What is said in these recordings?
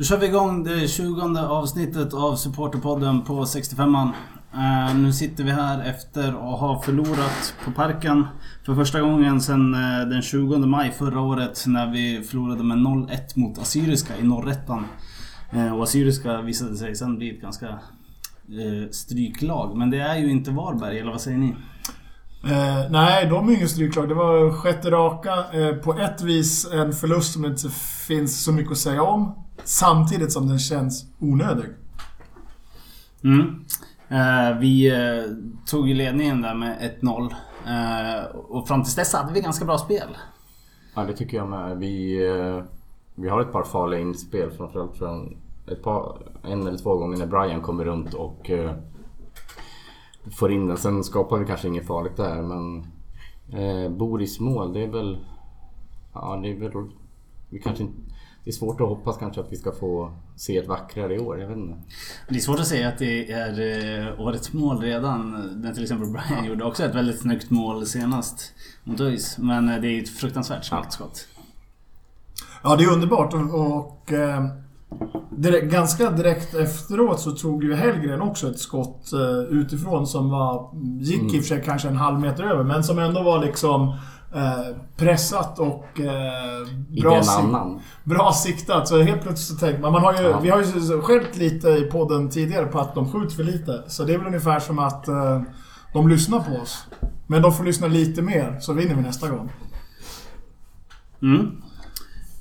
Då kör vi igång det 20 avsnittet av Supporterpodden på 65an. Uh, eh, nu sitter vi här efter att ha förlorat på Parken för första gången sedan uh, den 20 maj förra året när vi förlorade med 0-1 mot Assyriska i norrättan. Uh, och Assyriska visade sig sen bli ett ganska stryklag. Men det är ju inte Varberg, eller vad säger ni? Eh, nej, de är inget stryklag. Det var sjätte raka. Eh, på ett vis en förlust som det inte finns så mycket att säga om. Samtidigt som den känns onödig. Mm. Eh, vi eh, tog ju ledningen där med 1-0. Eh, och fram tills dess hade vi ganska bra spel. Ja, det tycker jag med. Vi, eh, vi har ett par farliga inspel. Framförallt från ett par, en eller två gånger när Brian kommer runt och eh, får in den. Sen skapar vi kanske inget farligt där men eh, Boris mål, det är väl... Ja, det är väl... Vi kanske inte, det är svårt att hoppas kanske att vi ska få se ett vackrare i år. Jag vet inte. Det är svårt att säga att det är eh, årets mål redan. När till exempel Brian gjorde också ett väldigt snyggt mål senast mot ÖIS. Men eh, det är ett fruktansvärt snyggt skott. Ja, det är underbart och, och eh, direkt, ganska direkt efteråt så tog ju Hellgren också ett skott eh, utifrån som var... Gick mm. i och för sig kanske en halv meter över, men som ändå var liksom Eh, pressat och eh, bra, sik bra siktat. Så helt plötsligt så tänker man... man har ju, ja. Vi har ju skällt lite i podden tidigare på att de skjuter för lite. Så det är väl ungefär som att eh, de lyssnar på oss. Men de får lyssna lite mer, så vinner vi nästa gång. Mm.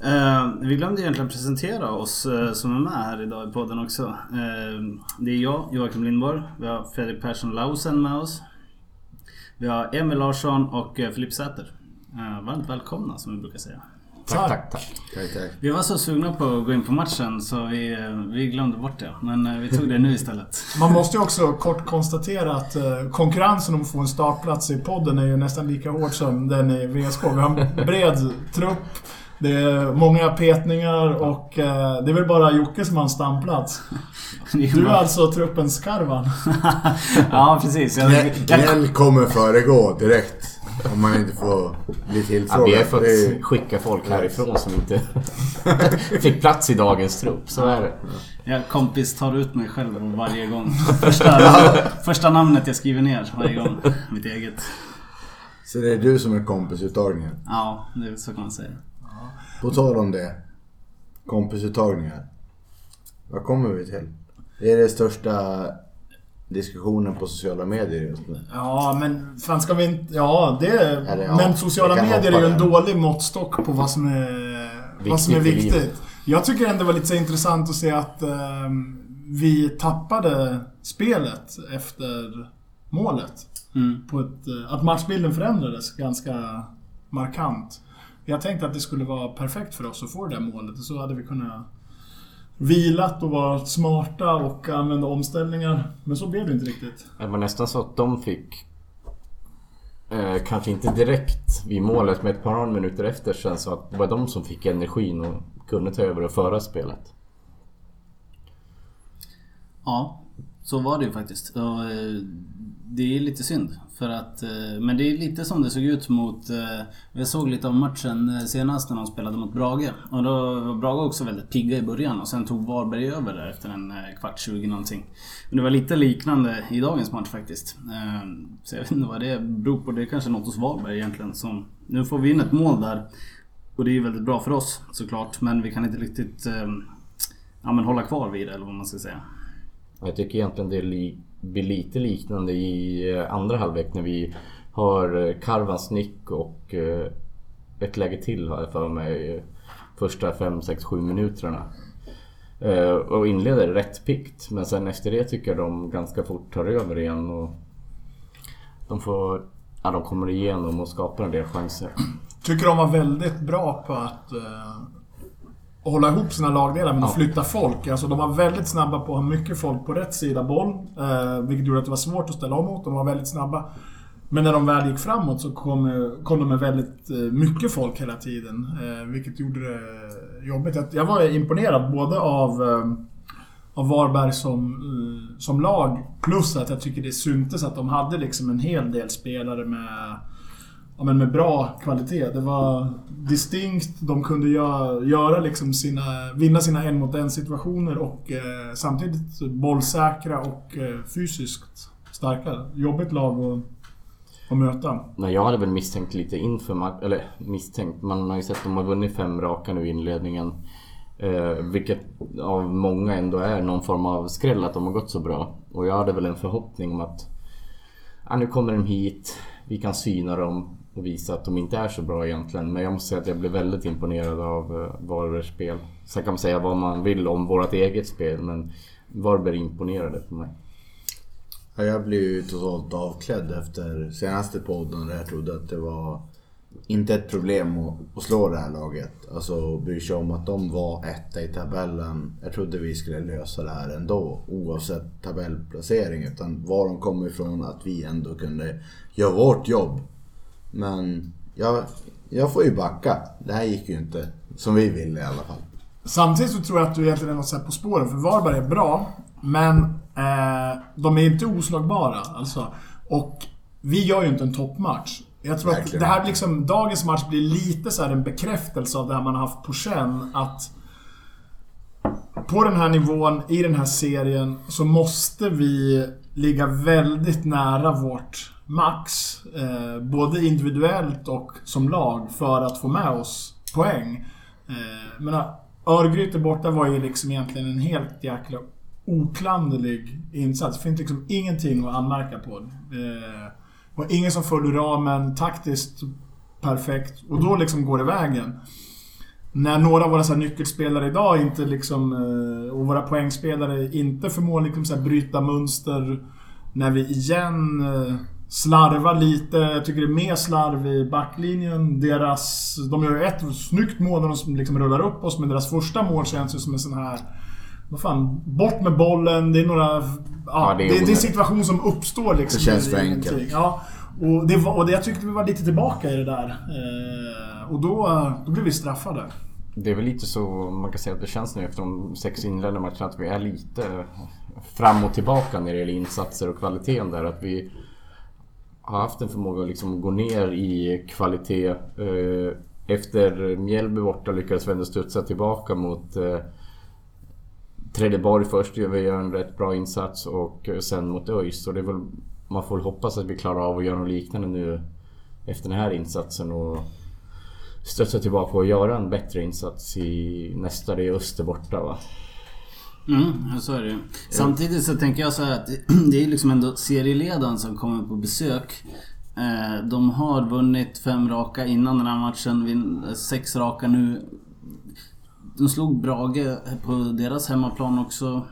Eh, vi glömde egentligen presentera oss eh, som är med här idag i podden också. Eh, det är jag, Joakim Lindborg. Vi har Fredrik Persson Lausen med oss. Vi har Emil Larsson och eh, Filip Säter. Uh, varmt välkomna som vi brukar säga. Tack, tack, tack. tack, tack. Vi var så sugna på att gå in på matchen så vi, eh, vi glömde bort det. Men uh, vi tog det nu istället. Man måste ju också kort konstatera att konkurrensen om att få en startplats i podden är ju nästan lika hård som den i VSK. Vi har en bred trupp. Det är många petningar och det är väl bara Jocke som har en stamplats. Du är alltså truppens skarvan. ja, precis. Gnäll kommer föregå direkt. Om man inte får bli tillfrågad. Ja, vi har fått är... skicka folk härifrån som inte fick plats i dagens trupp. Så är det. Jag kompis tar ut mig själv varje gång. Första, första namnet jag skriver ner varje gång. Mitt eget. Så det är du som är kompisuttagningen? Ja, det så kan man säga. På tal om det. Kompisuttagningar. Vad kommer vi till? Det är det största diskussionen på sociala medier just nu. Ja, men fan ska vi inte... Ja, det... Eller, ja, men sociala medier är ju en dålig måttstock på vad som är, viktigt vad som är viktigt. Jag tycker ändå det var lite så intressant att se att eh, vi tappade spelet efter målet. Mm. På ett, eh, att matchbilden förändrades ganska markant. Jag tänkte att det skulle vara perfekt för oss att få det där målet och så hade vi kunnat vilat och varit smarta och använda omställningar. Men så blev det inte riktigt. Det var nästan så att de fick eh, Kanske inte direkt vid målet men ett par minuter efter känns så att det var de som fick energin och kunde ta över och föra spelet. Ja, så var det ju faktiskt. Och, eh, det är lite synd. För att, eh, men det är lite som det såg ut mot... Eh, jag såg lite av matchen eh, senast när de spelade mot Brage. Och då var Brage också väldigt pigga i början och sen tog Varberg över där efter en kvart, 20 någonting. Men det var lite liknande i dagens match faktiskt. Så jag vet inte vad det beror på. Det är kanske något hos Varberg egentligen som... Nu får vi in ett mål där. Och det är ju väldigt bra för oss såklart. Men vi kan inte riktigt ja, men hålla kvar vid det eller vad man ska säga. Jag tycker egentligen det blir lite liknande i eh, andra halvlek när vi har eh, Karvans nick och eh, ett läge till har jag för mig första 5, 6, 7 minuterna. Och inleder rätt pikt men sen efter det tycker jag de ganska fort tar över igen och de får... Ja, de kommer igenom och skapar en del chanser. Tycker de var väldigt bra på att att hålla ihop sina lagdelar men ja. att flytta folk. Alltså de var väldigt snabba på att ha mycket folk på rätt sida boll. Eh, vilket gjorde att det var svårt att ställa om mot. De var väldigt snabba. Men när de väl gick framåt så kom, kom de med väldigt eh, mycket folk hela tiden. Eh, vilket gjorde det jobbigt. Jag var imponerad både av, eh, av Varberg som, eh, som lag. Plus att jag tycker det syntes att de hade liksom en hel del spelare med ja, men med bra kvalitet. Det var distinkt, de kunde göra, göra liksom sina, vinna sina en mot en situationer och eh, samtidigt bollsäkra och eh, fysiskt starka. Jobbigt lag att, att möta. Nej, jag hade väl misstänkt lite inför matchen, eller misstänkt, man har ju sett att de har vunnit fem raka nu i inledningen. Eh, vilket av många ändå är någon form av skräll att de har gått så bra. Och jag hade väl en förhoppning om att ja, nu kommer de hit, vi kan syna dem och visa att de inte är så bra egentligen. Men jag måste säga att jag blev väldigt imponerad av eh, Varbergs spel. Sen kan man säga vad man vill om vårt eget spel men Varberg imponerade på mig. Ja, jag blev ju totalt avklädd efter senaste podden där jag trodde att det var inte ett problem att, att slå det här laget. Alltså bry sig om att de var etta i tabellen. Jag trodde vi skulle lösa det här ändå oavsett tabellplacering. Utan var de kom ifrån att vi ändå kunde göra vårt jobb. Men jag, jag får ju backa. Det här gick ju inte som vi ville i alla fall. Samtidigt så tror jag att du egentligen är något sätt på spåren. För Varberg är bra, men eh, de är inte oslagbara. Alltså. Och vi gör ju inte en toppmatch. Jag tror Verkligen. att det här liksom, dagens match blir lite så en bekräftelse av det här man har haft på känn. Att på den här nivån, i den här serien, så måste vi ligga väldigt nära vårt max. Eh, både individuellt och som lag för att få med oss poäng. Eh, men Örgryte borta var ju liksom egentligen en helt jäkla oklanderlig insats. Det finns liksom ingenting att anmärka på. Eh, och ingen som följde ramen, taktiskt perfekt. Och då liksom går det vägen. När några av våra så nyckelspelare idag inte liksom, eh, och våra poängspelare inte förmår liksom så bryta mönster. När vi igen eh, slarvar lite. Jag tycker det är mer slarv i backlinjen. Deras... De gör ett snyggt mål när de liksom rullar upp oss, men deras första mål känns ju som en sån här... Vad fan, bort med bollen. Det är några... Ja, ja det, är det, det, är en situation som uppstår liksom. Det känns för enkelt. Ja, och, det var, och det, jag tyckte vi var lite tillbaka i det där. Eh, och då, då blev vi straffade. Det är väl lite så man kan säga att det känns nu efter de sex inledande matcherna att vi är lite fram och tillbaka när det gäller insatser och kvaliteten där. Att vi har haft en förmåga att liksom gå ner i kvalitet. Eh, efter Mjällby borta lyckades vi ändå studsa tillbaka mot eh, Trelleborg först. Vi gör en rätt bra insats och sen mot ÖIS. Så det är väl, man får väl hoppas att vi klarar av att göra något liknande nu efter den här insatsen. Och studsa tillbaka och göra en bättre insats i nästa. Det är Öster borta va? Mm, så är det ju. Samtidigt så tänker jag så här att det är liksom ändå serieledaren som kommer på besök. Eh, de har vunnit fem raka innan den här matchen, sex raka nu. De slog Brage på deras hemmaplan också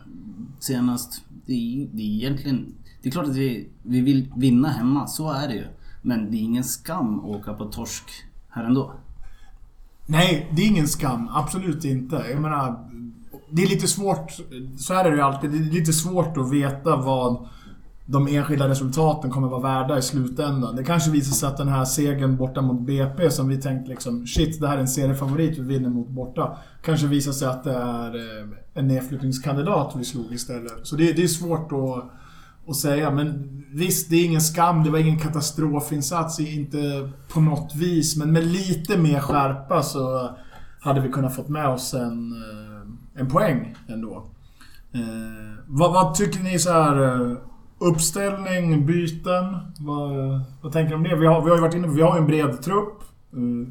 senast. Det är, det är egentligen... Det är klart att vi, vi vill vinna hemma, så är det ju. Men det är ingen skam att åka på torsk här ändå. Nej, det är ingen skam. Absolut inte. Jag menar, det är lite svårt, så här är det ju alltid, det är lite svårt att veta vad de enskilda resultaten kommer vara värda i slutändan. Det kanske visar sig att den här segern borta mot BP som vi tänkte liksom shit, det här är en seriefavorit vi vinner mot borta. Kanske visar sig att det är eh, en nedflyttningskandidat vi slog istället. Så det, det är svårt att, att säga. Men visst, det är ingen skam. Det var ingen katastrofinsats, inte på något vis. Men med lite mer skärpa så hade vi kunnat fått med oss en eh, en poäng ändå. Eh, vad, vad, tycker ni så här eh, Uppställning, byten? Vad, vad tänker ni om det? Vi har, vi har ju varit inne vi har en bred trupp. Eh,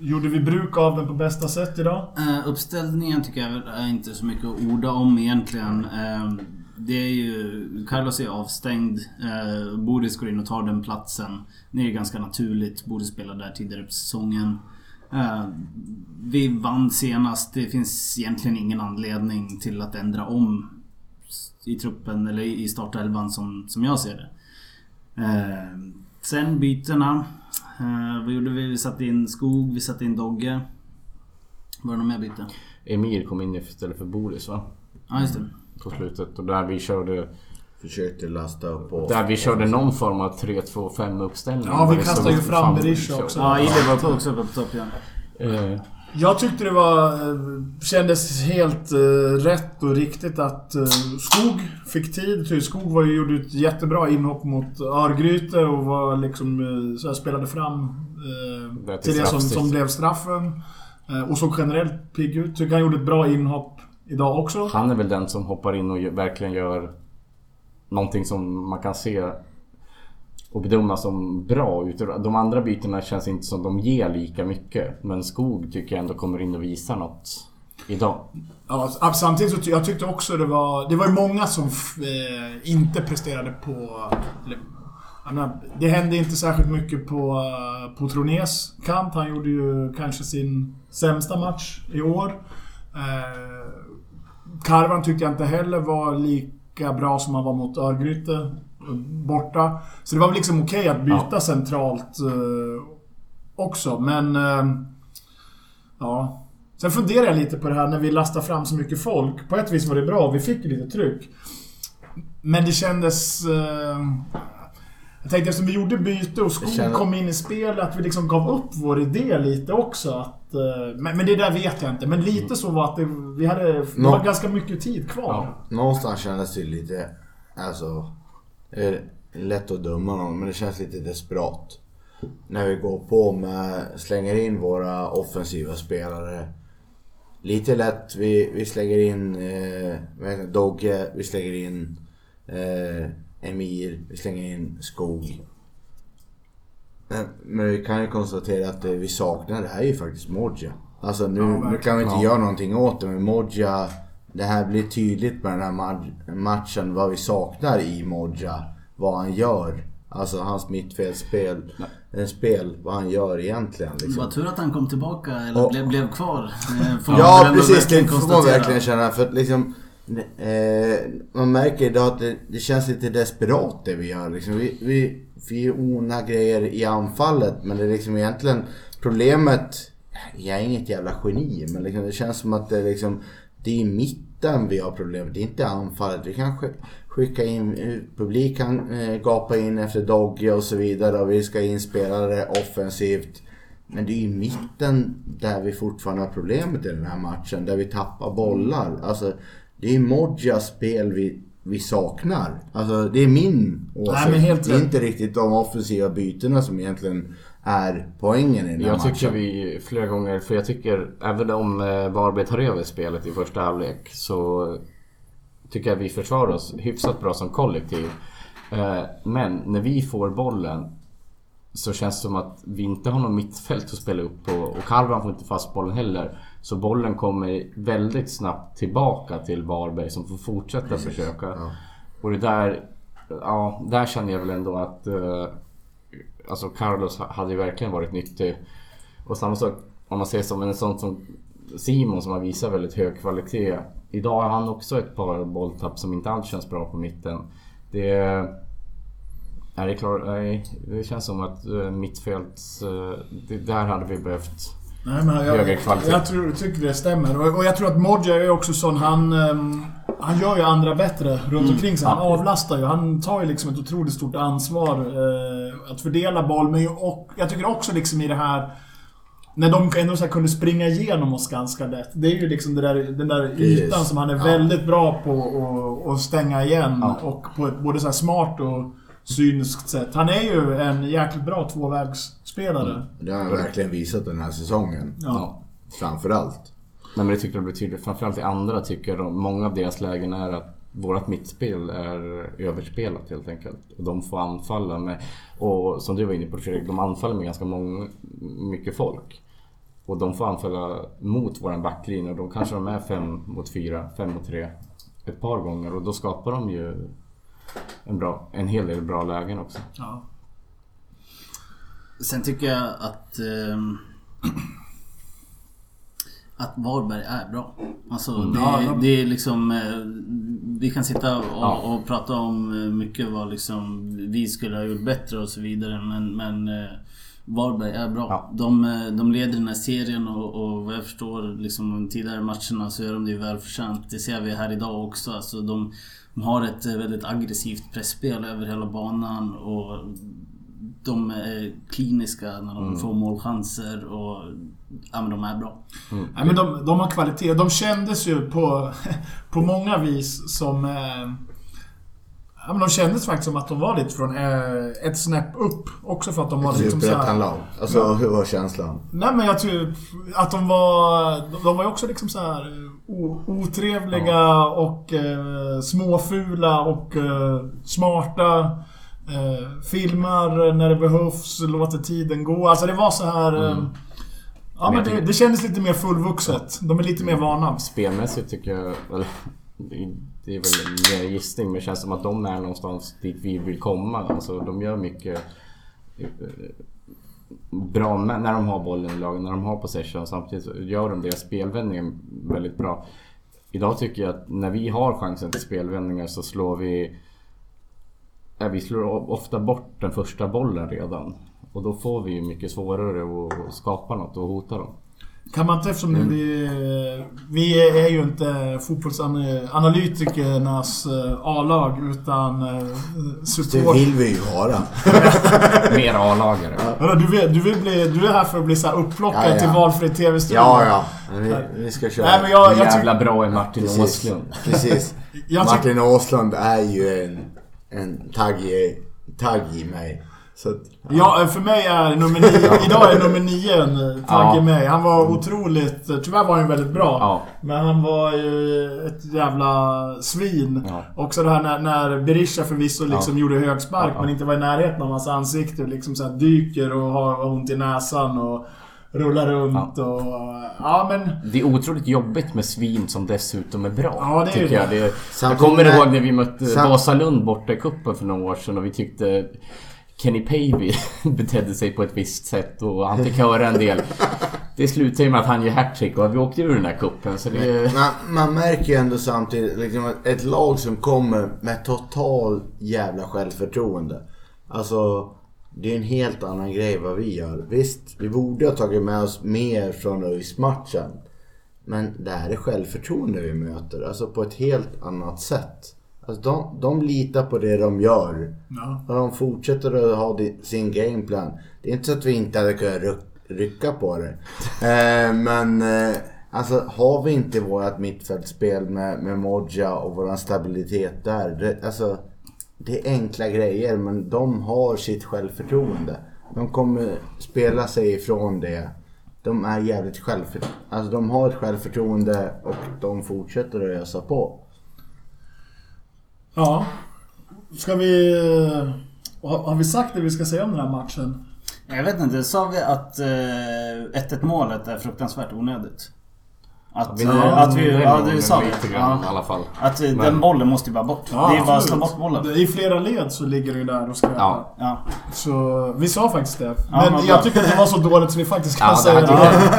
gjorde vi bruk av den på bästa sätt idag? Eh, uppställningen tycker jag är inte så mycket att orda om egentligen. Eh, det är ju... Carlos är avstängd. Uh, Boris går in och tar den platsen. Det är ganska naturligt. Boris spelade där tidigare på säsongen. Uh, vi vann senast. Det finns egentligen ingen anledning till att ändra om i truppen eller i startelvan som, som jag ser det. Uh, sen bytena. Uh, vad gjorde vi? Vi satte in Skog, vi satte in Dogge. Var det något mer byte? Emir kom in istället för Boris va? Ja, just det. På slutet. Och där vi körde Försökte lasta upp och... Där vi körde någon form av 3-2-5 uppställning. Ja, vi kastade ju fram Berisha också. Ja, Ide var också uppe på topp ja. Eh, Jag tyckte det var... Eh, kändes helt uh, rätt och riktigt att uh, Skog fick tid. Skog var ju, gjorde ett jättebra inhopp mot Örgryte och var liksom... Uh, så spelade fram uh, till det som, som blev straffen. och såg generellt pigg ut. Tycker han gjorde ett bra inhopp idag också. Han är väl den som hoppar in och verkligen gör någonting som man kan se och bedöma som bra. De andra bytena känns inte som de ger lika mycket. Men Skog tycker jag ändå kommer in och visar något idag. Ja, samtidigt så jag tyckte också det var... Det var ju många som eh, inte presterade på... Eller, menar, det hände inte särskilt mycket på, på Tronés kant. Han gjorde ju kanske sin sämsta match i år. Eh, Karvan tyckte jag inte heller var lika bra som han var mot Örgryte borta. Så det var väl liksom okej okay att byta ja. centralt uh, också, men... Uh, ja. Sen funderar jag lite på det här när vi lastar fram så mycket folk. På ett vis var det bra, vi fick lite tryck. Men det kändes... Uh, jag tänkte eftersom vi gjorde byte och Skog känner... kom in i spelet, att vi liksom gav upp vår idé lite också. Att, men, men det där vet jag inte. Men lite så var att det, vi hade det var ganska mycket tid kvar. Ja. Någonstans kändes det lite... Alltså... Det är lätt att döma någon, men det känns lite desperat. När vi går på med, slänger in våra offensiva spelare. Lite lätt, vi, vi slänger in eh, Dogge, vi slänger in eh, Emir, vi slänger in Skog. Men vi kan ju konstatera att det vi saknar, det här är ju faktiskt Modja. Alltså nu, ja, nu kan vi inte ja. göra någonting åt det, men Modja det här blir tydligt med den här matchen vad vi saknar i Modja. Vad han gör. Alltså hans mittfältsspel. En spel, vad han gör egentligen. Liksom. Vad tur att han kom tillbaka eller och, blev, blev kvar. ja precis, det får man verkligen känna. För liksom, eh, man märker idag att det, det, känns lite desperat det vi gör. Liksom, vi, vi, vi onar grejer i anfallet men det är liksom egentligen problemet jag är inget jävla geni men liksom, det känns som att det är liksom det är i mitten vi har problemet, det är inte anfallet. Vi kan skicka in, publik kan eh, gapa in efter Dogge och så vidare och vi ska inspela det offensivt. Men det är i mitten där vi fortfarande har problemet i den här matchen, där vi tappar bollar. Alltså, det är Modjas spel vi, vi saknar. Alltså, det är min åsikt. Det är inte riktigt de offensiva bytena som egentligen är poängen i den här Jag tycker matchen. vi flera gånger, för jag tycker även om eh, Varberg tar över spelet i första halvlek så tycker jag vi försvarar oss hyfsat bra som kollektiv. Eh, men när vi får bollen så känns det som att vi inte har något mittfält att spela upp på och Kalvan får inte fast bollen heller. Så bollen kommer väldigt snabbt tillbaka till Varberg som får fortsätta Precis. försöka. Ja. Och det där, ja, där känner jag väl ändå att uh, alltså Carlos hade ju verkligen varit nyttig. Och samma sak om man ser som en sån som Simon som har visat väldigt hög kvalitet. Idag har han också ett par bolltapp som inte alls känns bra på mitten. Det... Är det, klart, nej, det känns som att uh, mittfält... Uh, det, där hade vi behövt Nej, men jag, högre kvalitet. Jag, tror, tycker det stämmer. Och, och jag tror att Modja är också sån, han... Um, han gör ju andra bättre runt mm. omkring sig. Han avlastar ju. Han tar ju liksom ett otroligt stort ansvar uh, att fördela boll. Men och, jag tycker också liksom i det här... När de ändå så kunde springa igenom oss ganska lätt. Det är ju liksom där, den där ytan som han är ja. väldigt bra på att stänga igen. Ja. Och på ett både så smart och cyniskt sätt. Han är ju en jäkligt bra tvåvägsspelare. Mm. Det har han verkligen visat den här säsongen. Ja. Framförallt. Nej, men det tycker jag blir tydligt. Framförallt i andra tycker de, många av deras lägen är att vårt mittspel är överspelat helt enkelt. Och de får anfalla med, och som du var inne på Fredrik, de anfaller med ganska många, mycket folk. Och de får anfalla mot våran backlinje och då kanske de är fem mot fyra, fem mot tre ett par gånger och då skapar de ju en, bra, en hel del bra lägen också. Ja. Sen tycker jag att eh, att Varberg är bra. Alltså mm. det, ja, det är liksom... Eh, vi kan sitta och, ja. och, prata om eh, mycket vad liksom vi skulle ha gjort bättre och så vidare. Men, men eh, Varberg är bra. Ja. De, de leder den här serien och, och vad jag förstår liksom de tidigare matcherna så gör de det välförtjänt. Det ser vi här idag också. Alltså de, de har ett väldigt aggressivt pressspel över hela banan och de är kliniska när de mm. får målchanser och ja, men de är bra. Mm. Ja, men de, de har kvalitet. De kändes ju på, på många vis som... Eh, Ja, men de kändes faktiskt som att de var lite från eh, ett snäpp upp. Också för att de var ett liksom såhär... Alltså ja. hur var känslan? Nej men jag tror att de var... De var ju också liksom så här otrevliga ja. och eh, småfula och eh, smarta. Eh, filmar när det behövs, låter tiden gå. Alltså det var så här... Eh, mm. Ja men det, det kändes lite mer fullvuxet. De är lite mer vana. Spelmässigt tycker jag... Det är väl mer gissning men det känns som att de är någonstans dit vi vill komma. Alltså de gör mycket eh, bra när de har bollen i lagen, när de har possession. Samtidigt så gör de deras spelvändningar väldigt bra. Idag tycker jag att när vi har chansen till spelvändningar så slår vi... Ja, vi slår ofta bort den första bollen redan. Och då får vi mycket svårare att skapa något och hota dem. Kan man inte, eftersom mm. vi, vi är ju inte fotbollsanalytikernas eh, A-lag utan eh, support. Det vill vi ju vara. Mer A-lagare. Ja. Du, vill, du, vill bli, du är här för att bli så upplockad ja, ja. till valfri TV-studio. Ja, ja. Vi, vi ska köra. Nej, men jag, jag jävla bra är Martin Precis. Åslund. Precis. Martin Åslund är ju en, en tagg, i, tagg i mig. Så att, ja. ja. för mig är nummer nio, idag är nummer nio en tagg ja. mig. Han var otroligt, tyvärr var han väldigt bra. Ja. Men han var ju ett jävla svin. Ja. Också det här när, när Berisha förvisso liksom ja. gjorde högspark men inte var i närheten av hans ansikte. Liksom så här dyker och har ont i näsan och rullar runt ja. och... Ja men... Det är otroligt jobbigt med svin som dessutom är bra. Ja, det tycker är jag. Det, jag kommer ihåg när vi mötte Vasalund borta i kuppen för några år sedan och vi tyckte Kenny Pavey betedde sig på ett visst sätt och han fick höra en del. Det slutade ju med att han gör hattrick och vi åkte ur den där kuppen så det... Man, man märker ju ändå samtidigt liksom, ett lag som kommer med total jävla självförtroende. Alltså, det är en helt annan grej vad vi gör. Visst, vi borde ha tagit med oss mer från ÖIS-matchen. Men det här är självförtroende vi möter, alltså på ett helt annat sätt. Alltså de, de litar på det de gör. Ja. Och de fortsätter att ha sin gameplan. Det är inte så att vi inte hade kunnat rycka på det. eh, men eh, alltså har vi inte vårt mittfältspel med, med Modja och vår stabilitet där. Det, alltså, det är enkla grejer men de har sitt självförtroende. De kommer spela sig ifrån det. De är jävligt självförtroende. Alltså de har ett självförtroende och de fortsätter att ösa på. Ja. Ska vi... Eh, har vi sagt det vi ska säga om den här matchen? Jag vet inte. Sa vi att eh, 1-1 målet är fruktansvärt onödigt? Att, ja, eh, att vi... Ja, det sa vi. Ja, i alla fall. Att Men, den bollen måste ju bara bort. Ja, det är bara att slå bort bollen. I flera led så ligger det ju där och skräpar. Ja. ja. Så vi sa faktiskt det. Men ja, jag tycker att det var så dåligt så vi faktiskt kan säga det.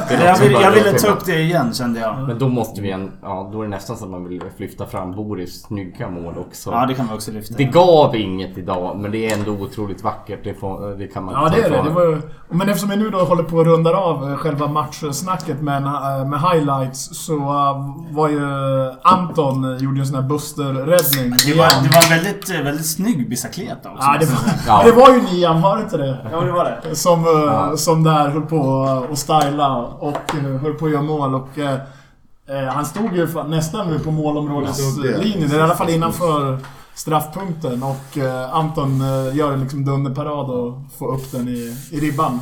det. jag, vill, jag ville ta upp det igen kände jag. Men då måste vi en... Ja, då är det nästan så att man vill lyfta fram Boris snygga mål också. Ja, det kan vi också lyfta. Det gav inget idag, men det är ändå otroligt vackert. Det, får, det kan man Ja, det är det. det var, men eftersom vi nu då håller på att runda av själva matchsnacket med, med highlights så var ju Anton gjorde en sån här Buster-räddning. Det var, det var en väldigt, väldigt snygg bicicleta också. Ja, det, var, ja. det var ju Niam, var det inte det? Ja, det var det. Som, eh, ja. som där höll på att styla och eh, höll på att göra mål. Och, eh, eh han stod ju nästan nu på målområdeslinjen, i alla fall innanför straffpunkten. Och eh, Anton eh, gör en liksom dunderparad och får upp den i, i ribban.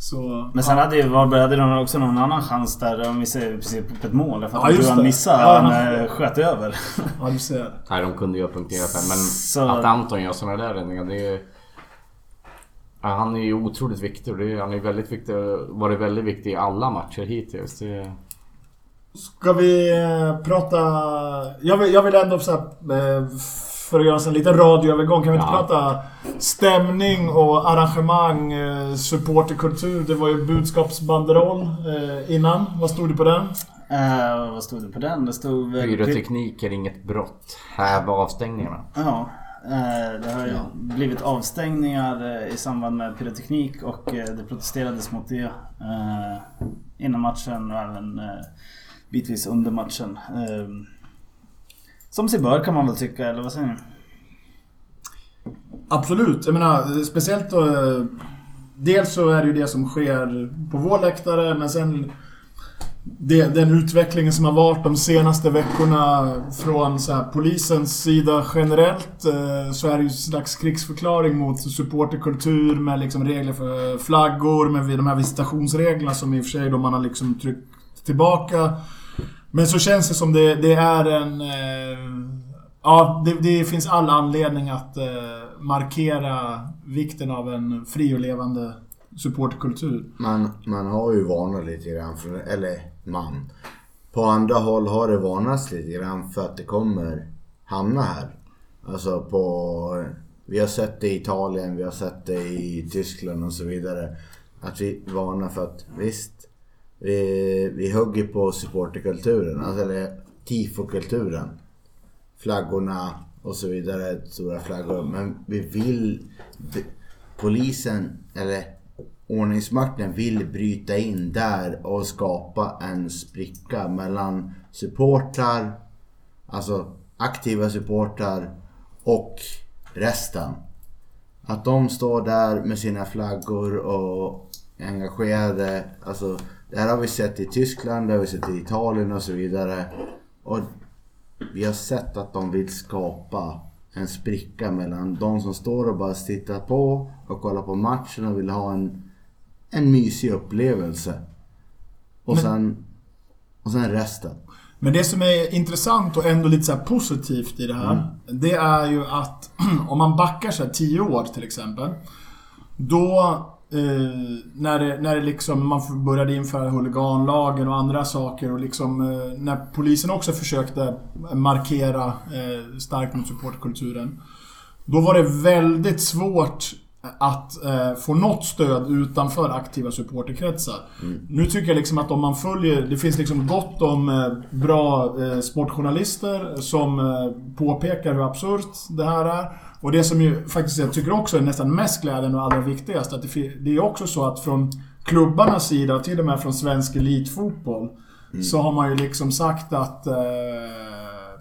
Så, men sen ja. hade ju Varberg hade de också någon annan chans där de missade precis på ett mål. För att ja, han missade. Ja, han eh, sköt över. Ja, du ser. Nej, de kunde ju ha punkterat den. Men så... att Anton gör sådana där räddningar, det är ju... Ja, han är ju otroligt viktig och det, han är väldigt viktig, varit väldigt viktig i alla matcher hittills. Det... Ska vi eh, prata... Jag vill, jag vill ändå så här, eh, för att göra en liten radioövergång. Kan vi inte ja. prata stämning och arrangemang, eh, supporterkultur? Det var ju budskapsbanderoll eh, innan. Vad stod det på den? Uh, vad stod det på den? Det stod... Pyroteknik är inget brott. Häv avstängningarna. Ja. Uh, det har ju ja. blivit avstängningar uh, i samband med pyroteknik och det protesterades mot det innan matchen och även bitvis under matchen. Som sig bör kan man väl tycka, eller vad säger ni? Absolut. Jag menar, speciellt då... Eh, dels så är det ju det som sker på vår läktare, men sen... Det, den utvecklingen som har varit de senaste veckorna från så här, polisens sida generellt eh, så är det ju en slags krigsförklaring mot supporterkultur med liksom regler för flaggor, med de här visitationsreglerna som i och för sig då man har liksom tryckt tillbaka. Men så känns det som det, det är en... Eh, ja, det, det, finns all anledning att eh, markera vikten av en fri och levande supportkultur. Man, man har ju varnat lite grann, för, eller man. På andra håll har det varnats lite grann för att det kommer hamna här. Alltså på... Vi har sett det i Italien, vi har sett det i Tyskland och så vidare. Att vi varnar för att visst, vi, vi hugger på supporterkulturen, alltså eller tifokulturen. Flaggorna och så vidare, stora flaggor. Men vi vill... Polisen, eller ordningsmakten vill bryta in där och skapa en spricka mellan supportrar, alltså aktiva supportrar och resten. Att de står där med sina flaggor och engagerade, alltså det här har vi sett i Tyskland, det har vi sett i Italien och så vidare. Och vi har sett att de vill skapa en spricka mellan de som står och bara tittar på och kollar på matchen och vill ha en, en mysig upplevelse. Och, Men, sen, och sen resten. Men det som är intressant och ändå lite så positivt i det här. Mm. Det är ju att om man backar så här 10 år till exempel. Då Uh, när, det, när det liksom, man började införa huliganlagen och andra saker och liksom uh, när polisen också försökte markera uh, starkt mot supportkulturen. Då var det väldigt svårt att eh, få något stöd utanför aktiva supporterkretsar. Mm. Nu tycker jag liksom att om man följer... Det finns liksom gott om bra sportjournalister som påpekar hur absurt det här är. Och det som ju faktiskt jag tycker också är nästan mest glädjande och allra viktigast, att det, det är också så att från klubbarnas sida, till och med från svensk elitfotboll, mm. så har man ju liksom sagt att... Eh,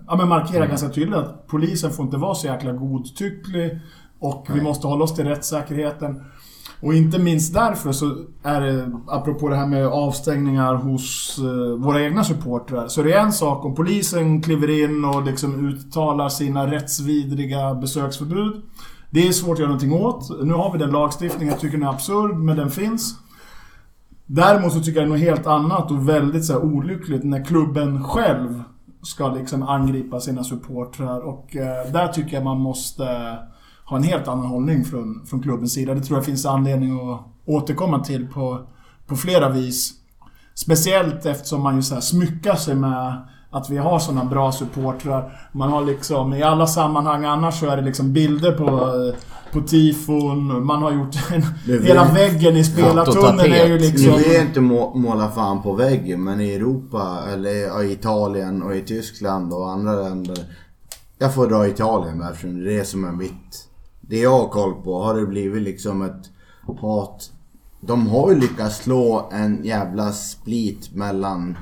ja men markera mm. ganska tydligt att polisen får inte vara så jäkla godtycklig. Och Nej. vi måste hålla oss till rättssäkerheten. Och inte minst därför så är det, apropå det här med avstängningar hos eh, våra egna supportrar, så det är en sak om polisen kliver in och liksom uttalar sina rättsvidriga besöksförbud. Det är svårt att göra någonting åt. Nu har vi den lagstiftningen, jag tycker den är absurd, men den finns. Däremot så tycker jag det är något helt annat och väldigt så här, olyckligt när klubben själv ska liksom angripa sina supportrar och eh, där tycker jag man måste har en helt annan hållning från, från klubbens sida. Det tror jag finns anledning att återkomma till på, på flera vis. Speciellt eftersom man ju så här smyckar sig med att vi har sådana bra supportrar. Man har liksom, i alla sammanhang annars så är det liksom bilder på, på tifon. Man har gjort en, hela väggen i spelartunneln är ju liksom... Nu vill jag inte måla fan på väggen men i Europa, eller i Italien och i Tyskland och andra länder. Jag får dra Italien eftersom det är det som är mitt det jag har koll på har det blivit liksom ett hat. De har ju lyckats slå en jävla split mellan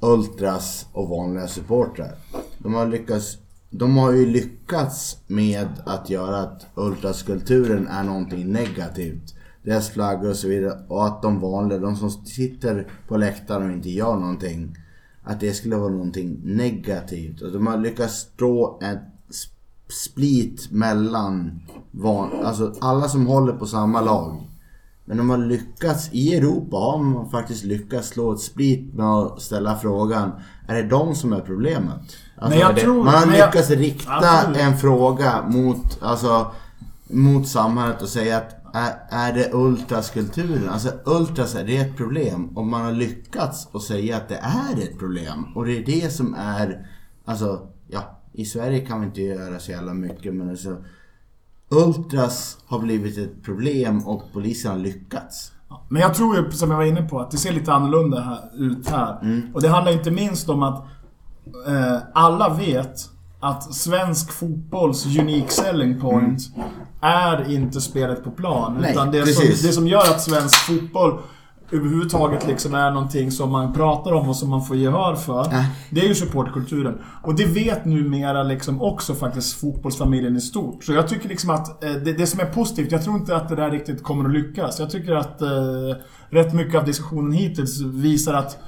Ultras och vanliga supportrar. De har lyckats de har ju lyckats med att göra att ultraskulturen är någonting negativt. Deras flaggor och så vidare. Och att de vanliga, de som sitter på läktaren och inte gör någonting. Att det skulle vara någonting negativt. Och de har lyckats slå ett split mellan van, alltså alla som håller på samma lag. Men de har lyckats, i Europa har man faktiskt lyckats slå ett split med att ställa frågan Är det de som är problemet? Alltså, det, tror, man har lyckats jag, rikta absolut. en fråga mot, alltså, mot samhället och säga att är, är det ultraskulturen? Alltså ultras, är det ett problem? Och man har lyckats att säga att det är ett problem. Och det är det som är, alltså, ja, i Sverige kan vi inte göra så jävla mycket men alltså Ultras har blivit ett problem och polisen har lyckats. Men jag tror ju, som jag var inne på, att det ser lite annorlunda här, ut här. Mm. Och det handlar inte minst om att eh, alla vet att svensk fotbolls unique selling point mm. är inte spelet på plan. Nej, utan det som, det som gör att svensk fotboll överhuvudtaget liksom är någonting som man pratar om och som man får gehör för. Äh. Det är ju supportkulturen. Och det vet numera liksom också faktiskt fotbollsfamiljen i stort. Så jag tycker liksom att eh, det, det, som är positivt, jag tror inte att det där riktigt kommer att lyckas. Jag tycker att eh, rätt mycket av diskussionen hittills visar att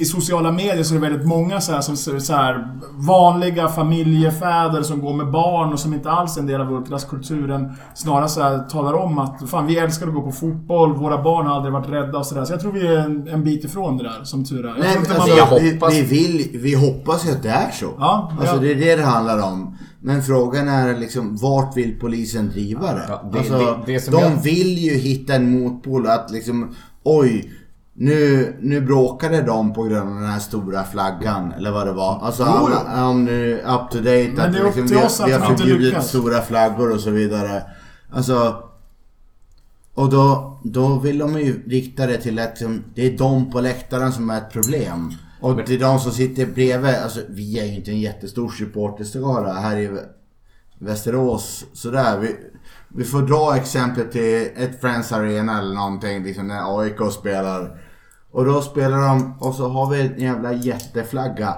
I sociala medier så är det väldigt många så här, som, så här, vanliga familjefäder som går med barn och som inte alls är en del av ultraskulturen. Snarare så här, talar om att fan vi älskar att gå på fotboll, våra barn har aldrig varit rädda och sådär. Så jag tror vi är en, en bit ifrån det där, som tur är. Nej, alltså, man... vi, vi, vill, vi hoppas ju att det är så. Ja, alltså ja. det är det det handlar om. Men frågan är liksom, vart vill polisen driva det? Ja, det, alltså, det, det de jag... vill ju hitta en motpol att liksom, oj nu, nu bråkade de på grund av den här stora flaggan, eller vad det var. Alltså alla, om nu up to date, Men att, det är liksom, vi, vi har förbjudit stora flaggor och så vidare. Alltså... Och då, då vill de ju rikta det till att liksom, det är de på läktaren som är ett problem. Och till de som sitter bredvid, alltså vi är ju inte en jättestor supporterskara här i Västerås sådär. Vi, vi får dra exempel till ett Friends Arena eller någonting, liksom när AIK spelar. Och då spelar de, och så har vi en jävla jätteflagga.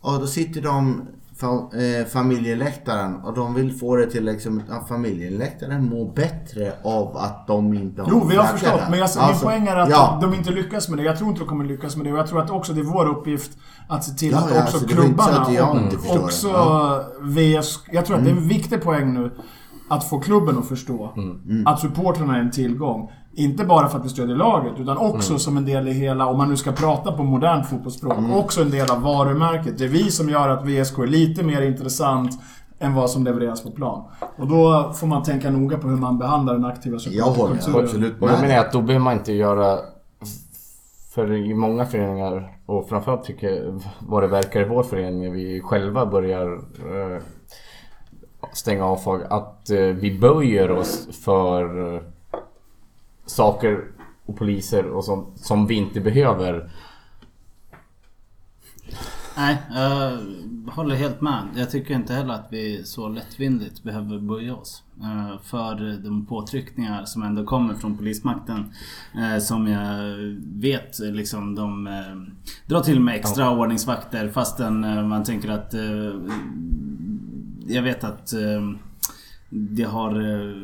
Och då sitter de eh, familjeläktaren och de vill få det till liksom att familjeläktaren mår bättre av att de inte har Jo, vi har förstått. Men jag, alltså, min poäng är att ja. de inte lyckas med det. Jag tror inte de kommer lyckas med det. Och jag tror att också det är vår uppgift att se till ja, att ja, också alltså, klubbarna och också ja. VS... Jag tror att det är en mm. viktig poäng nu att få klubben att förstå mm. Mm. att supportrarna är en tillgång. Inte bara för att vi stödjer laget, utan också mm. som en del i hela, om man nu ska prata på modernt fotbollsspråk, mm. också en del av varumärket. Det är vi som gör att VSK är lite mer intressant än vad som levereras på plan. Och då får man tänka noga på hur man behandlar den aktiva supportkulturen. Jag håller absolut med. Jag menar att då behöver man inte göra... För i många föreningar, och framförallt tycker jag vad det verkar i vår förening, vi själva börjar eh, stänga av folk, att eh, vi böjer oss för eh, saker och poliser och sånt som vi inte behöver. Nej, jag håller helt med. Jag tycker inte heller att vi så lättvindigt behöver böja oss. Eh, för de påtryckningar som ändå kommer från polismakten. Som jag vet liksom de drar till med extra ordningsvakter fastän man tänker att jag vet att eh, det har eh,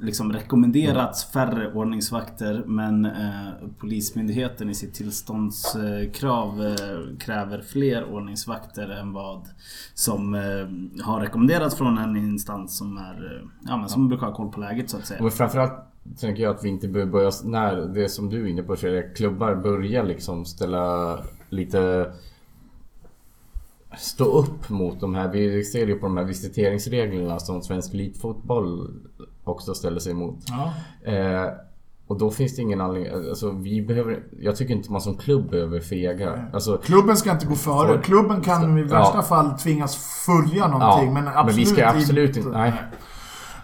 liksom rekommenderats färre ordningsvakter men eh, Polismyndigheten i sitt tillståndskrav kräver fler ordningsvakter än vad som har rekommenderats från en instans som är ja, men som brukar ha koll på läget så att säga. Och framförallt tänker jag att vi inte behöver börja när det som du är inne på, klubbar börjar liksom ställa lite stå upp mot de här. Vi ser ju på de här visiteringsreglerna som svensk elitfotboll också ställer sig emot. Ja. Eh, och då finns det ingen anledning, alltså vi behöver, jag tycker inte man som klubb behöver fega. Alltså, Klubben ska inte gå före. För, Klubben kan i värsta ja. fall tvingas följa någonting. Ja, men absolut men vi ska absolut inte... Nej.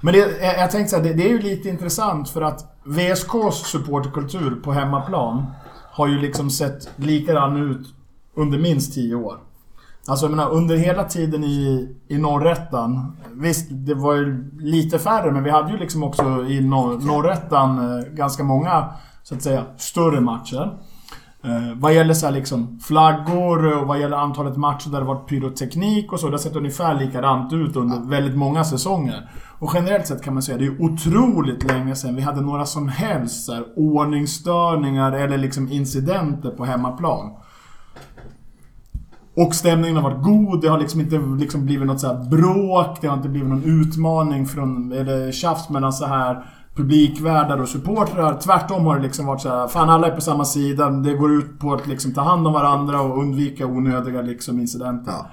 Men det, jag, tänkte så här, det, det, är ju lite intressant för att VSKs supporterkultur på hemmaplan har ju liksom sett likadan ut under minst 10 år. Alltså jag menar, under hela tiden i, i norrättan. Visst, det var ju lite färre, men vi hade ju liksom också i nor norrättan eh, ganska många, så att säga, större matcher. Eh, vad gäller så liksom flaggor och vad gäller antalet matcher där det varit pyroteknik och så. Det har sett ungefär likadant ut under väldigt många säsonger. Och generellt sett kan man säga att det är otroligt länge sedan vi hade några som helst så här, ordningsstörningar eller liksom incidenter på hemmaplan. Och stämningen har varit god, det har liksom inte liksom blivit något så bråk, det har inte blivit någon utmaning från, eller tjafs mellan så här publikvärdar och supportrar. Tvärtom har det liksom varit så här, fan alla är på samma sida, det går ut på att liksom ta hand om varandra och undvika onödiga liksom incidenter. Ja.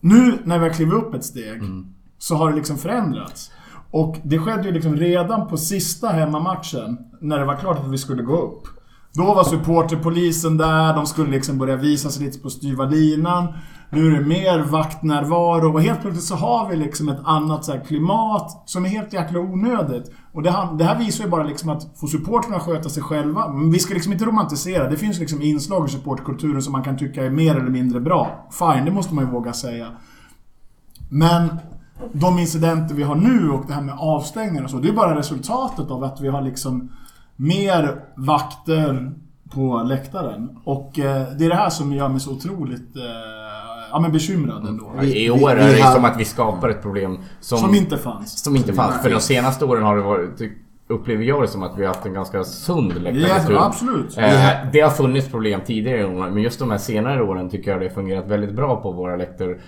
Nu när vi har klivit upp ett steg, mm. så har det liksom förändrats. Och det skedde ju liksom redan på sista hemmamatchen, när det var klart att vi skulle gå upp. Då var supporterpolisen där, de skulle liksom börja visa sig lite på styva linan. Nu är det mer vaktnärvaro och helt plötsligt så har vi liksom ett annat så klimat som är helt jäkla onödigt. Och det här, det här visar ju bara liksom att få supporterna sköta sig själva. Men vi ska liksom inte romantisera. Det finns liksom inslag i supportkulturen som man kan tycka är mer eller mindre bra. Fine, det måste man ju våga säga. Men de incidenter vi har nu och det här med avstängningar och så. Det är bara resultatet av att vi har liksom mer vakter på läktaren. Och eh, det är det här som gör mig så otroligt eh, ja, men bekymrad ändå. I år är det som att vi skapar ett problem som, som inte fanns. Som inte fanns. För de senaste åren har det varit upplever jag det som att vi har haft en ganska sund läktarkultur. Ja, absolut. Eh, det har funnits problem tidigare men just de här senare åren tycker jag det har fungerat väldigt bra på våra läktar,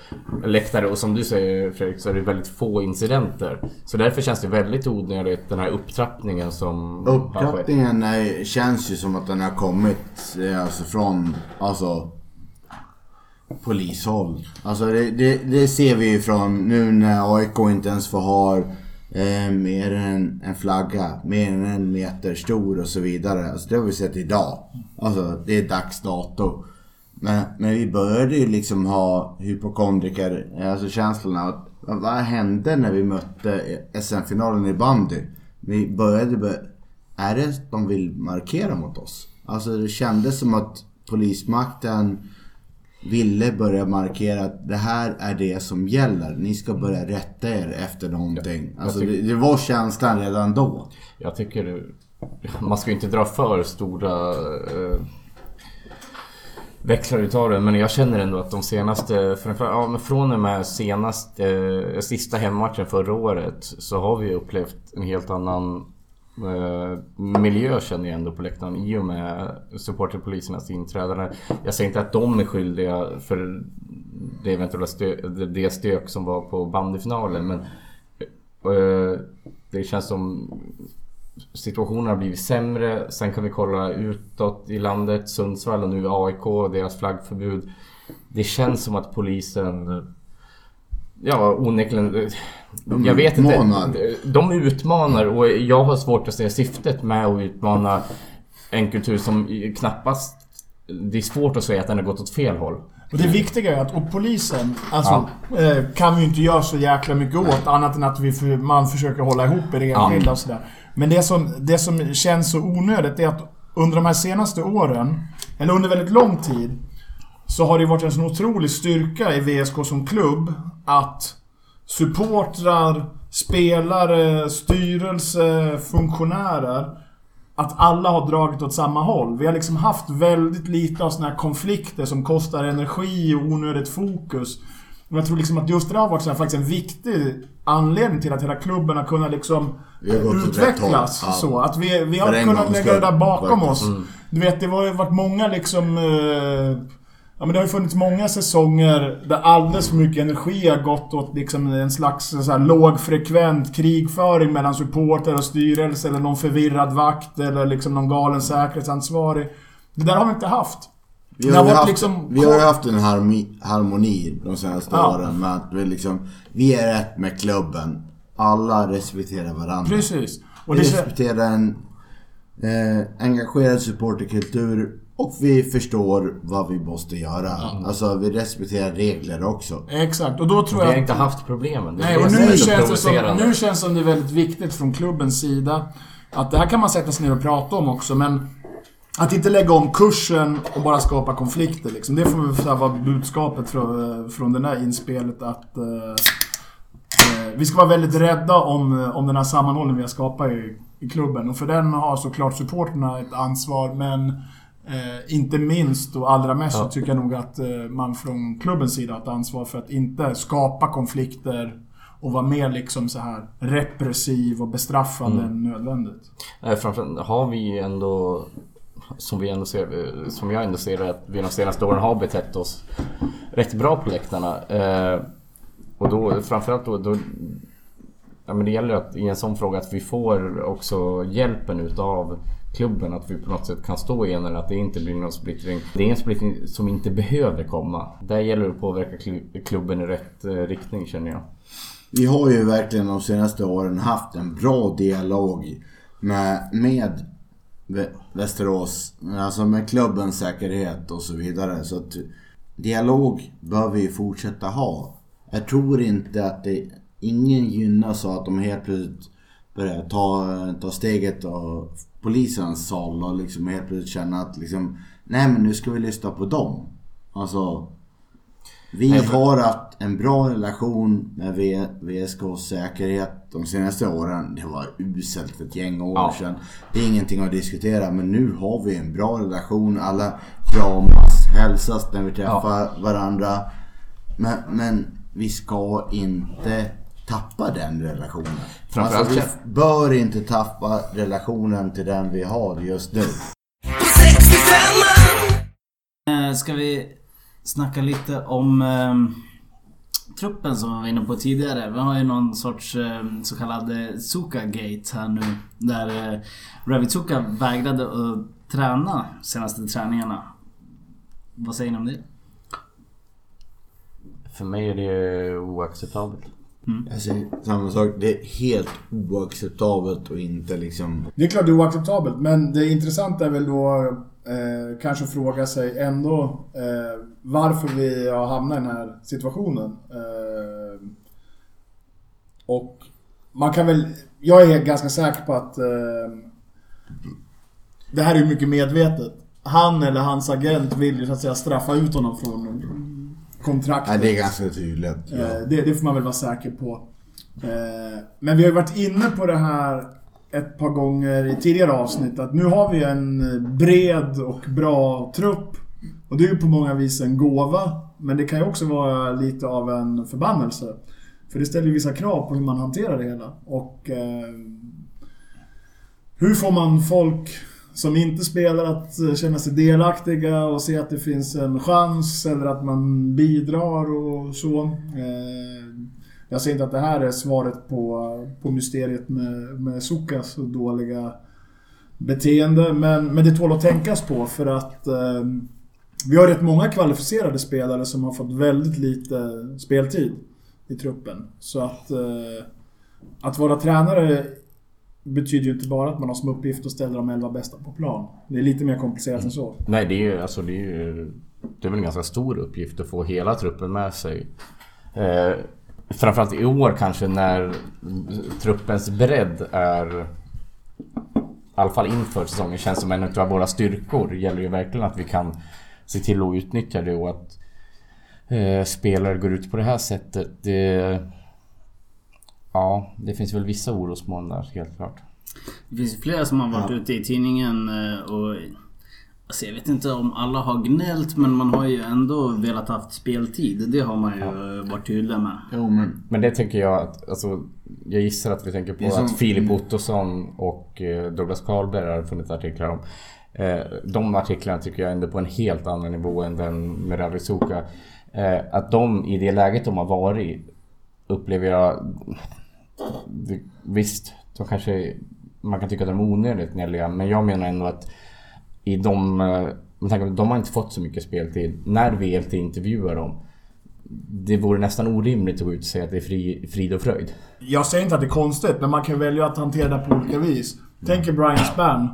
läktare. Och som du säger Fredrik så är det väldigt få incidenter. Så därför känns det väldigt onödigt den här upptrappningen som Upptrappningen är, känns ju som att den har kommit eh, alltså från alltså, polishåll. Alltså det, det, det ser vi ju från nu när AIK inte ens får ha eh, mer än en flagga, mer än en meter stor och så vidare. Alltså det har vi sett idag. Alltså det är dags dato. Men, men vi började ju liksom ha hypokondriker, alltså känslorna att vad hände när vi mötte SM-finalen i bandy? Vi började, är det att de vill markera mot oss? Alltså det kändes som att polismakten ville börja markera att det här är det som gäller. Ni ska börja rätta er efter någonting. Ja, alltså, det, det, var känslan redan då. Jag tycker man ska inte dra för stora eh, växlar utav det. Men jag känner ändå att de senaste, ja, men från och med senaste, eh, sista hemmatchen förra året så har vi upplevt en helt annan Eh, miljö känner jag ändå på läktaren i och med supporterpolisernas inträdande. Jag säger inte att de är skyldiga för det eventuella stö det stök som var på bandyfinalen men eh, det känns som situationen har blivit sämre. Sen kan vi kolla utåt i landet, Sundsvall och nu AIK och deras flaggförbud. Det känns som att polisen Ja, onekligen. Jag vet inte. De utmanar och jag har svårt att se syftet med att utmana en kultur som knappast... Det är svårt att säga att den har gått åt fel håll. Och det viktiga är att, och polisen, alltså, ja. eh, kan vi ju inte göra så jäkla mycket åt annat än att vi för, man försöker hålla ihop i det enskilda och sådär. Men det som, det som känns så onödigt är att under de här senaste åren, eller under väldigt lång tid, så har det varit en sån otrolig styrka i VSK som klubb att supportrar, spelare, styrelse, funktionärer att alla har dragit åt samma håll. Vi har liksom haft väldigt lite av såna här konflikter som kostar energi och onödigt fokus. Och jag tror liksom att just det har varit så här, faktiskt en viktig anledning till att hela klubben har kunnat liksom utvecklas. Ja. Så att vi, vi har kunnat lägga det där bakom oss. Mm. Du vet, det har ju varit många liksom... Eh, Ja men det har ju funnits många säsonger där alldeles för mycket energi har gått åt liksom en slags så här lågfrekvent krigföring mellan supporter och styrelse eller någon förvirrad vakt eller liksom någon galen säkerhetsansvarig. Det där har vi inte haft. Vi har, ju haft, liksom... vi har ju haft en harmoni de senaste ja. åren med att vi liksom... Vi är ett med klubben. Alla respekterar varandra. Precis. Och vi det... respekterar en eh, engagerad supporterkultur och vi förstår vad vi måste göra. Ja. Alltså vi respekterar regler också. Exakt, och då tror jag... Vi har inte haft problemen. Nej, och nu känns, det som, nu känns det som det är väldigt viktigt från klubbens sida. Att det här kan man sätta sig ner och prata om också, men... Att inte lägga om kursen och bara skapa konflikter liksom. Det får väl vara budskapet från, från det här inspelet att... Eh, eh, vi ska vara väldigt rädda om, om den här sammanhållningen vi har skapat i, i klubben. Och för den har såklart supporterna ett ansvar, men... Eh, inte minst och allra mest ja. så tycker jag nog att eh, man från klubbens sida har ett ansvar för att inte skapa konflikter och vara mer liksom så här repressiv och bestraffande mm. än nödvändigt. Nej, framförallt har vi ändå som, vi ändå ser, som jag ändå ser att vi de senaste åren har betett oss rätt bra på läktarna. Eh, och då framförallt då, då ja, men det gäller att i en sån fråga att vi får också hjälpen utav klubben. Att vi på något sätt kan stå enade, att det inte blir någon splittring. Det är en splittring som inte behöver komma. Där gäller det att påverka klubben i rätt eh, riktning känner jag. Vi har ju verkligen de senaste åren haft en bra dialog med, med Västerås. Alltså med klubbens säkerhet och så vidare. Så att dialog bör vi fortsätta ha. Jag tror inte att det... Ingen gynnas av att de helt plötsligt börjar ta, ta steget och polisens sal och liksom helt plötsligt känna att liksom, nej men nu ska vi lyssna på dem. Alltså... Vi har haft en bra relation med VSKs säkerhet de senaste åren. Det var uselt för ett gäng år ja. sedan. Det är ingenting att diskutera men nu har vi en bra relation. Alla kramas, hälsas när vi träffar ja. varandra. Men, men vi ska inte tappa den relationen. Alltså, vi bör inte tappa relationen till den vi har just nu. Eh, ska vi snacka lite om eh, truppen som vi var inne på tidigare. Vi har ju någon sorts eh, så kallad eh, Zuka-gate här nu. Där eh, Ravi Zuka vägrade att träna senaste träningarna. Vad säger ni om det? För mig är det oacceptabelt. Mm. Jag säger samma sak. Det är helt oacceptabelt och inte liksom... Det är klart det är oacceptabelt, men det intressanta är väl då eh, kanske fråga sig ändå eh, varför vi har hamnat i den här situationen. Eh, och man kan väl... Jag är ganska säker på att eh, det här är mycket medvetet. Han eller hans agent vill ju så att säga straffa ut honom från kontraktet. Ja, det är ganska tydligt. Ja. Eh, det, det, får man väl vara säker på. Eh, men vi har ju varit inne på det här ett par gånger i tidigare avsnitt att nu har vi en bred och bra trupp. Och det är ju på många vis en gåva. Men det kan ju också vara lite av en förbannelse. För det ställer ju vissa krav på hur man hanterar det hela. Och eh, hur får man folk som inte spelar att eh, känna sig delaktiga och se att det finns en chans eller att man bidrar och så. Eh, jag säger inte att det här är svaret på, på mysteriet med, med Sukas dåliga beteende, men, men det tål att tänkas på för att eh, vi har rätt många kvalificerade spelare som har fått väldigt lite speltid i truppen. Så att, eh, att vara tränare betyder ju inte bara att man har som uppgift att ställa de elva bästa på plan. Det är lite mer komplicerat än så. Nej, det är ju alltså, det är ju... Det är väl en ganska stor uppgift att få hela truppen med sig. Eh, framförallt i år kanske när truppens bredd är... I alla fall inför säsongen känns som en av våra styrkor. Det gäller ju verkligen att vi kan se till att utnyttja det och att eh, spelare går ut på det här sättet. Det, Ja, det finns väl vissa orosmoln där helt klart. Det finns flera som har varit ja. ute i tidningen eh, och... Alltså jag vet inte om alla har gnällt men man har ju ändå velat haft speltid. Det har man ju ja. varit tydlig med. Jo, men... men det tänker jag att... Alltså, jag gissar att vi tänker på som... att Filip. Ottosson och eh, Douglas Karlberg har funnits artiklar om. Eh, de artiklarna tycker jag ändå på en helt annan nivå än den med Ravizuka. Att de i det läget de har varit upplever jag det, visst, de kanske, man kan tycka att de är onödigt gnälliga. Men jag menar ändå att i de, eh, med tanke på att de har inte fått så mycket speltid. När VLT intervjuar dem. Det vore nästan orimligt att gå ut och säga att det är fri, frid och fröjd. Jag säger inte att det är konstigt, men man kan välja att hantera det på olika vis. Tänk er Brian Spann.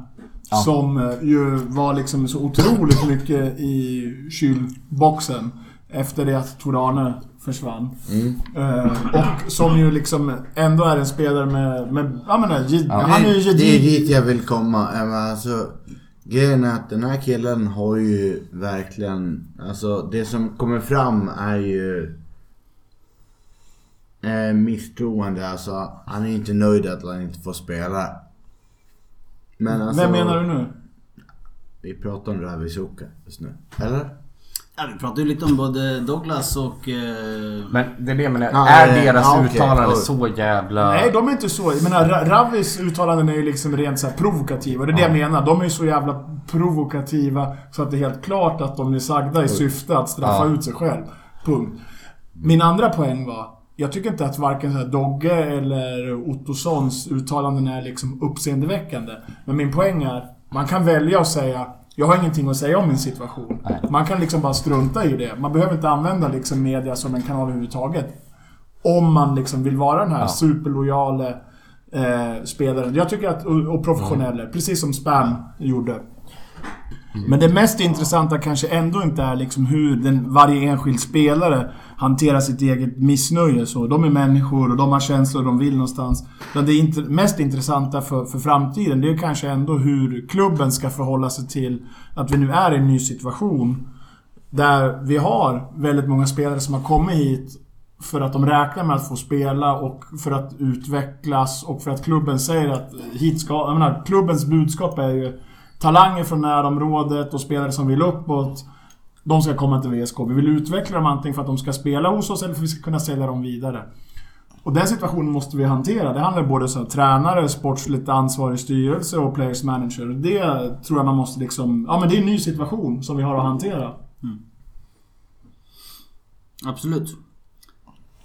Ja. Som eh, ju var liksom så otroligt mycket i kylboxen. Efter det att Tor Arne försvann. Mm. Uh, och som ju liksom ändå är en spelare med... med jag menar, ja, han är ju Det är dit jag vill komma. Alltså, grejen är att den här killen har ju verkligen... Alltså det som kommer fram är ju... Eh, misstroende. Alltså, han är inte nöjd att han inte får spela. Men alltså, Vem menar du nu? Vi pratar om Ravi Suka just nu. Eller? Ja, vi pratade ju lite om både Douglas och... Eh... Men det är det jag menar. Ah, är eh, deras ah, uttalanden okay. så jävla... Nej, de är inte så. Jag menar, Ravis uttalanden är ju liksom rent så provokativa. Det är ah. det jag menar. De är ju så jävla provokativa så att det är helt klart att de är sagda i syfte att straffa ah. ut sig själv. Punkt. Min andra poäng var... Jag tycker inte att varken så Dogge eller Ottossons uttalanden är liksom uppseendeväckande. Men min poäng är, man kan välja att säga jag har ingenting att säga om min situation. Nej. Man kan liksom bara strunta i det. Man behöver inte använda liksom media som en kanal överhuvudtaget. Om man liksom vill vara den här ja. superlojale eh, spelaren. Jag tycker att, och professionella, mm. precis som Spam gjorde. Men det mest intressanta kanske ändå inte är liksom hur den, varje enskild spelare hanterar sitt eget missnöje. Så de är människor och de har känslor de vill någonstans. Men det int mest intressanta för, för framtiden det är kanske ändå hur klubben ska förhålla sig till att vi nu är i en ny situation. Där vi har väldigt många spelare som har kommit hit för att de räknar med att få spela och för att utvecklas och för att klubben säger att hit ska... Jag menar, klubbens budskap är ju talanger från närområdet och spelare som vill uppåt. De ska komma till VSK. Vi vill utveckla dem antingen för att de ska spela hos oss eller för att vi ska kunna sälja dem vidare. Och den situationen måste vi hantera. Det handlar både om tränare, sportsligt ansvarig styrelse och players manager. Det tror jag man måste liksom... Ja men det är en ny situation som vi har att hantera. Mm. Absolut.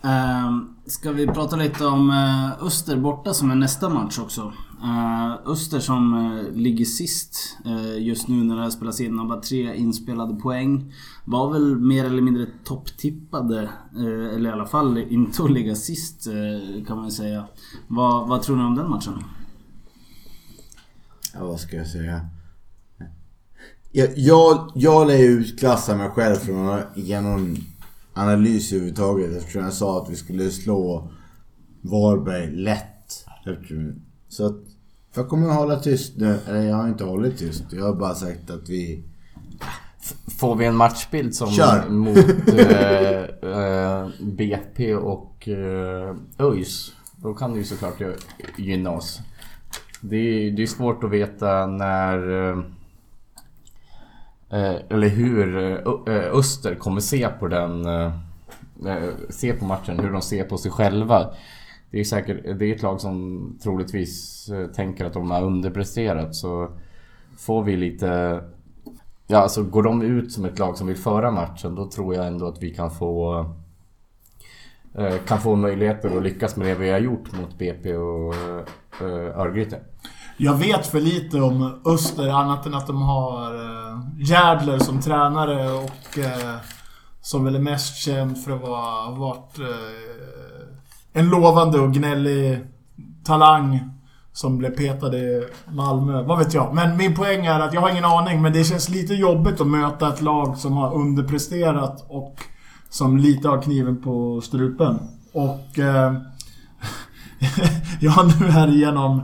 Ehm, ska vi prata lite om eh, Öster borta som är nästa match också? Eh, Öster som eh, ligger sist eh, just nu när det här spelas in. Har bara tre inspelade poäng. Var väl mer eller mindre topptippade. eller i alla fall inte att ligga sist kan man ju säga. Vad, vad tror ni om den matchen? Ja, vad ska jag säga? Jag, jag, jag lär utklassa mig själv från genom analys överhuvudtaget eftersom jag sa att vi skulle slå Varberg lätt. Så att jag kommer att hålla tyst nu. Eller jag har inte hållit tyst. Jag har bara sagt att vi... Får vi en matchbild som Kör. mot äh, äh, BP och äh, ÖIS. Då kan det ju såklart gynna oss. Det är, det är svårt att veta när... Eller hur Öster kommer se på den... Se på matchen, hur de ser på sig själva det är säkert, det är ett lag som troligtvis eh, tänker att de har underpresterat så får vi lite... Ja, alltså går de ut som ett lag som vill föra matchen då tror jag ändå att vi kan få eh, kan få möjligheter att lyckas med det vi har gjort mot BP och eh, Örgryte. Jag vet för lite om Öster annat än att de har Järdler som tränare och som väl är mest känd för att ha varit en lovande och gnällig talang som blev petad i Malmö. Vad vet jag. Men min poäng är att jag har ingen aning, men det känns lite jobbigt att möta ett lag som har underpresterat och som lite har kniven på strupen. Och... Eh, jag har nu här igenom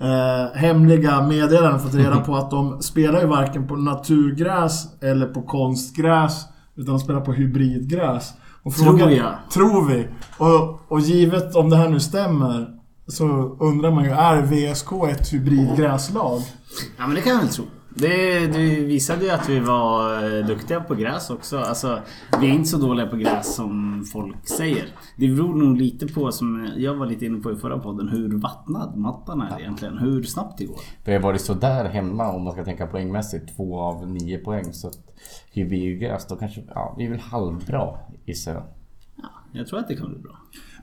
eh, hemliga meddelanden fått reda på att de spelar ju varken på naturgräs eller på konstgräs. Utan de spelar på hybridgräs. Och frågar, tror jag. Tror vi. Och, och givet om det här nu stämmer så undrar man ju, är VSK ett hybridgräslag? Ja men det kan jag väl tro. Det, det visade ju att vi var eh, duktiga på gräs också. Alltså, vi är inte så dåliga på gräs som folk säger. Det beror nog lite på, som jag var lite inne på i förra podden, hur vattnad mattan är egentligen. Hur snabbt det går. Vi har varit sådär hemma om man ska tänka poängmässigt. Två av nio poäng. Så att hybridgräs, då kanske... Ja, vi är väl halvbra gissar jag. Ja, jag tror att det kan bli bra.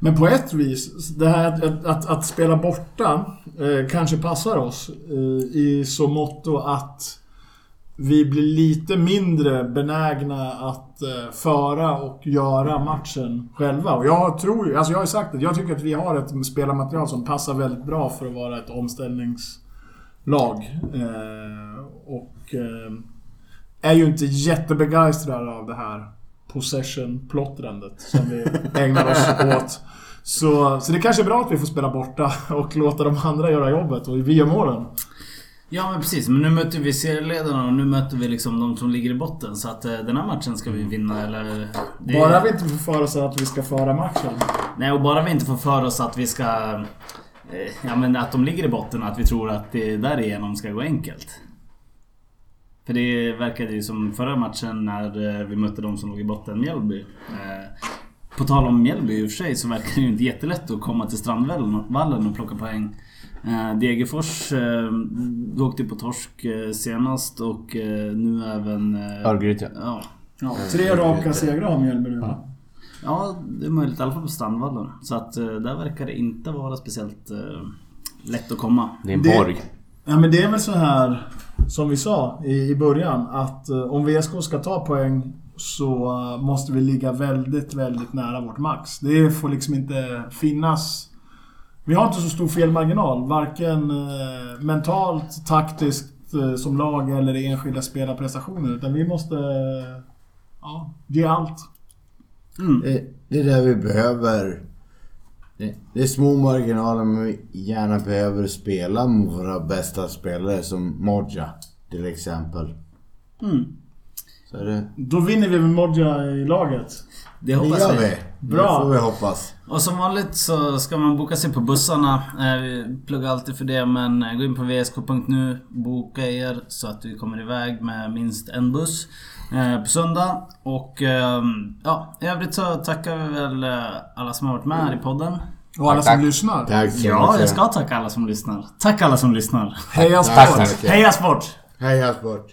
Men på ett vis, det här att, att, att spela borta eh, kanske passar oss eh, i så motto att vi blir lite mindre benägna att eh, föra och göra matchen själva. Och jag tror ju, alltså jag har ju sagt att jag tycker att vi har ett spelarmaterial som passar väldigt bra för att vara ett omställningslag. Eh, och eh, är ju inte jättebegeistrad av det här possession-plottrandet som vi ägnar oss åt. Så, så det kanske är bra att vi får spela borta och låta de andra göra jobbet och vi gör målen. Ja men precis, men nu möter vi serieledarna och nu möter vi liksom de som ligger i botten. Så att eh, den här matchen ska vi vinna eller... Det... Bara vi inte får för oss att vi ska föra matchen. Nej och bara vi inte får för oss att vi ska... Eh, ja men att de ligger i botten och att vi tror att det därigenom ska gå enkelt. För det verkade ju som förra matchen när eh, vi mötte de som låg i botten, Mjällby. Eh, på tal om Mjällby i och för sig så verkar det ju inte jättelätt att komma till Strandvallen och plocka poäng. Eh, Degerfors åkte på torsk senast och nu även... Örgryte. Ja. ja. Tre raka segrar har Mjällby nu ja. ja, det är möjligt. I alla fall på Strandvallen. Så att där verkar det inte vara speciellt lätt att komma. Det är en borg. Ja men det är väl så här som vi sa i, början att eh, om VSK ska ta poäng så eh, måste vi ligga väldigt, väldigt nära vårt max. Det får liksom inte finnas... Vi har inte så stor felmarginal, varken eh, mentalt, taktiskt som lag eller i enskilda spelarprestationer. Utan vi måste ja, ge allt. Mm. Det, det är det vi behöver det, är små marginaler men vi gärna behöver spela med våra bästa spelare som Modja till exempel. Mm. Så är det. Då vinner vi med Modja i laget. Det Det hoppas gör vi. vi. Bra. Det får vi hoppas. Och som vanligt så ska man boka sig på bussarna. Eh, Vi pluggar alltid för det men eh, gå in på vsk.nu, boka er så att vi kommer iväg med minst en buss på söndag. Och eh, ja, i övrigt så tackar vi väl eh, alla som har varit med här i podden. Och alla Tack, som tack. lyssnar. Tack så Ja, mycket. jag ska tacka alla som lyssnar. Tack alla som lyssnar. Heja sport! Heja sport! Heja sport.